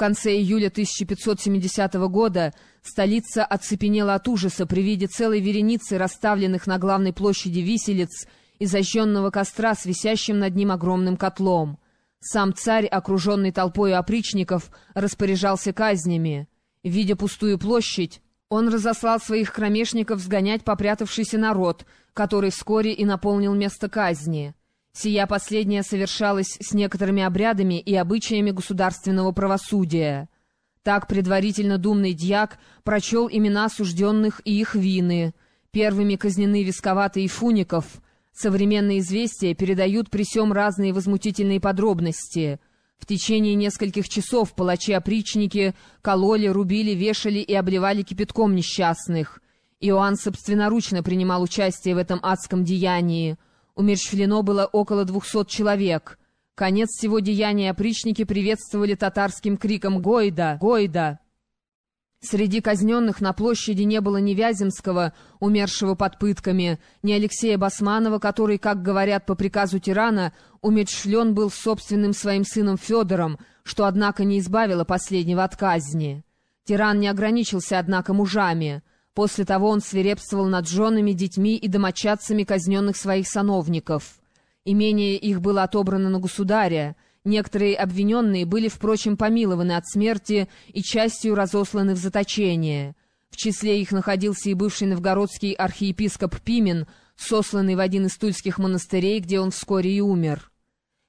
конце июля 1570 года столица оцепенела от ужаса при виде целой вереницы расставленных на главной площади виселиц и зажженного костра с висящим над ним огромным котлом. Сам царь, окруженный толпой опричников, распоряжался казнями. Видя пустую площадь, он разослал своих кромешников сгонять попрятавшийся народ, который вскоре и наполнил место казни. Сия последняя совершалась с некоторыми обрядами и обычаями государственного правосудия. Так предварительно думный дьяк прочел имена осужденных и их вины. Первыми казнены Висковатый и Фуников. Современные известия передают при сём разные возмутительные подробности. В течение нескольких часов палачи-опричники кололи, рубили, вешали и обливали кипятком несчастных. Иоанн собственноручно принимал участие в этом адском деянии — Умерщвлено было около двухсот человек. Конец всего деяния опричники приветствовали татарским криком «Гойда! Гойда!». Среди казненных на площади не было ни Вяземского, умершего под пытками, ни Алексея Басманова, который, как говорят по приказу тирана, умерщвлен был собственным своим сыном Федором, что, однако, не избавило последнего от казни. Тиран не ограничился, однако, мужами. После того он свирепствовал над женами, детьми и домочадцами казненных своих сановников. Имение их было отобрано на государя. Некоторые обвиненные были, впрочем, помилованы от смерти и частью разосланы в заточение. В числе их находился и бывший новгородский архиепископ Пимен, сосланный в один из тульских монастырей, где он вскоре и умер.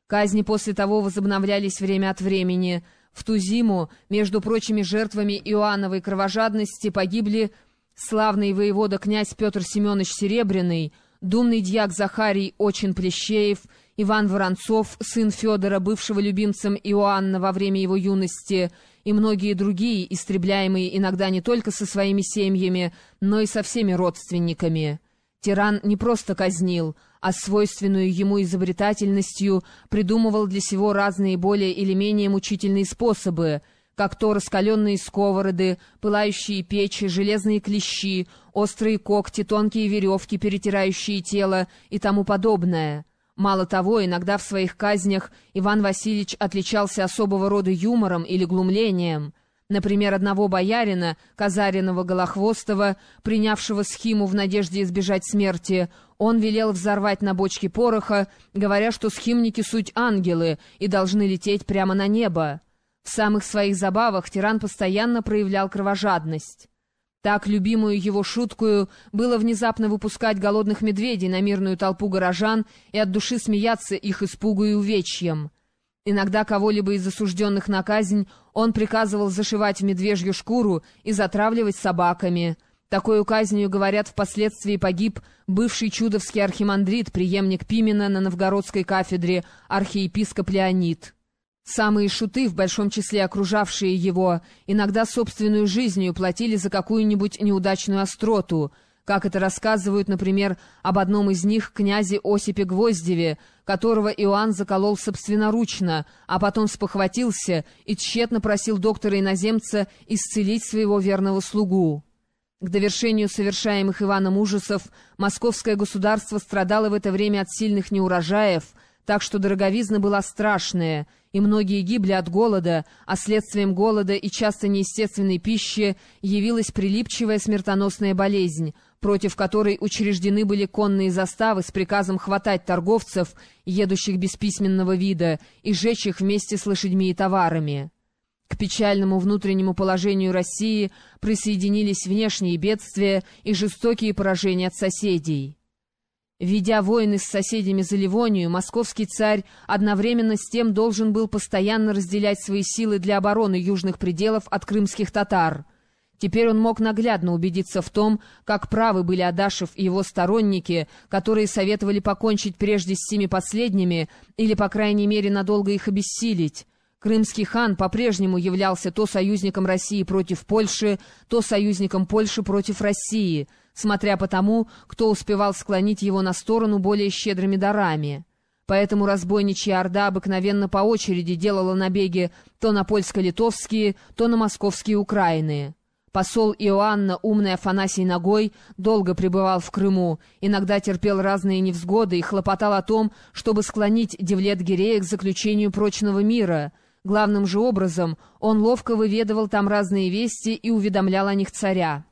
Казни после того возобновлялись время от времени. В ту зиму, между прочими жертвами Иоанновой кровожадности, погибли славный воевода князь Петр Семенович Серебряный, думный дьяк Захарий Очин Плещеев, Иван Воронцов, сын Федора, бывшего любимцем Иоанна во время его юности, и многие другие, истребляемые иногда не только со своими семьями, но и со всеми родственниками. Тиран не просто казнил, а свойственную ему изобретательностью придумывал для сего разные более или менее мучительные способы — как то раскаленные сковороды, пылающие печи, железные клещи, острые когти, тонкие веревки, перетирающие тело и тому подобное. Мало того, иногда в своих казнях Иван Васильевич отличался особого рода юмором или глумлением. Например, одного боярина, Казаринова Голохвостова, принявшего схиму в надежде избежать смерти, он велел взорвать на бочке пороха, говоря, что схимники суть ангелы и должны лететь прямо на небо. В самых своих забавах тиран постоянно проявлял кровожадность. Так любимую его шуткую было внезапно выпускать голодных медведей на мирную толпу горожан и от души смеяться их испугу и увечьям. Иногда кого-либо из осужденных на казнь он приказывал зашивать в медвежью шкуру и затравливать собаками. Такой казнью, говорят, впоследствии погиб бывший чудовский архимандрит, преемник Пимена на новгородской кафедре, архиепископ Леонид. Самые шуты, в большом числе окружавшие его, иногда собственную жизнью платили за какую-нибудь неудачную остроту, как это рассказывают, например, об одном из них князе Осипе Гвоздеве, которого Иоанн заколол собственноручно, а потом спохватился и тщетно просил доктора-иноземца исцелить своего верного слугу. К довершению совершаемых Иваном ужасов московское государство страдало в это время от сильных неурожаев, так что дороговизна была страшная, и многие гибли от голода, а следствием голода и часто неестественной пищи явилась прилипчивая смертоносная болезнь, против которой учреждены были конные заставы с приказом хватать торговцев, едущих без письменного вида, и жечь их вместе с лошадьми и товарами. К печальному внутреннему положению России присоединились внешние бедствия и жестокие поражения от соседей. Ведя войны с соседями за Ливонию, московский царь одновременно с тем должен был постоянно разделять свои силы для обороны южных пределов от крымских татар. Теперь он мог наглядно убедиться в том, как правы были Адашев и его сторонники, которые советовали покончить прежде с семи последними или, по крайней мере, надолго их обессилить. Крымский хан по-прежнему являлся то союзником России против Польши, то союзником Польши против России, смотря по тому, кто успевал склонить его на сторону более щедрыми дарами. Поэтому разбойничья орда обыкновенно по очереди делала набеги то на польско-литовские, то на московские Украины. Посол Иоанна, умный Афанасий Ногой, долго пребывал в Крыму, иногда терпел разные невзгоды и хлопотал о том, чтобы склонить Девлет-Гирея к заключению прочного мира — Главным же образом он ловко выведывал там разные вести и уведомлял о них царя.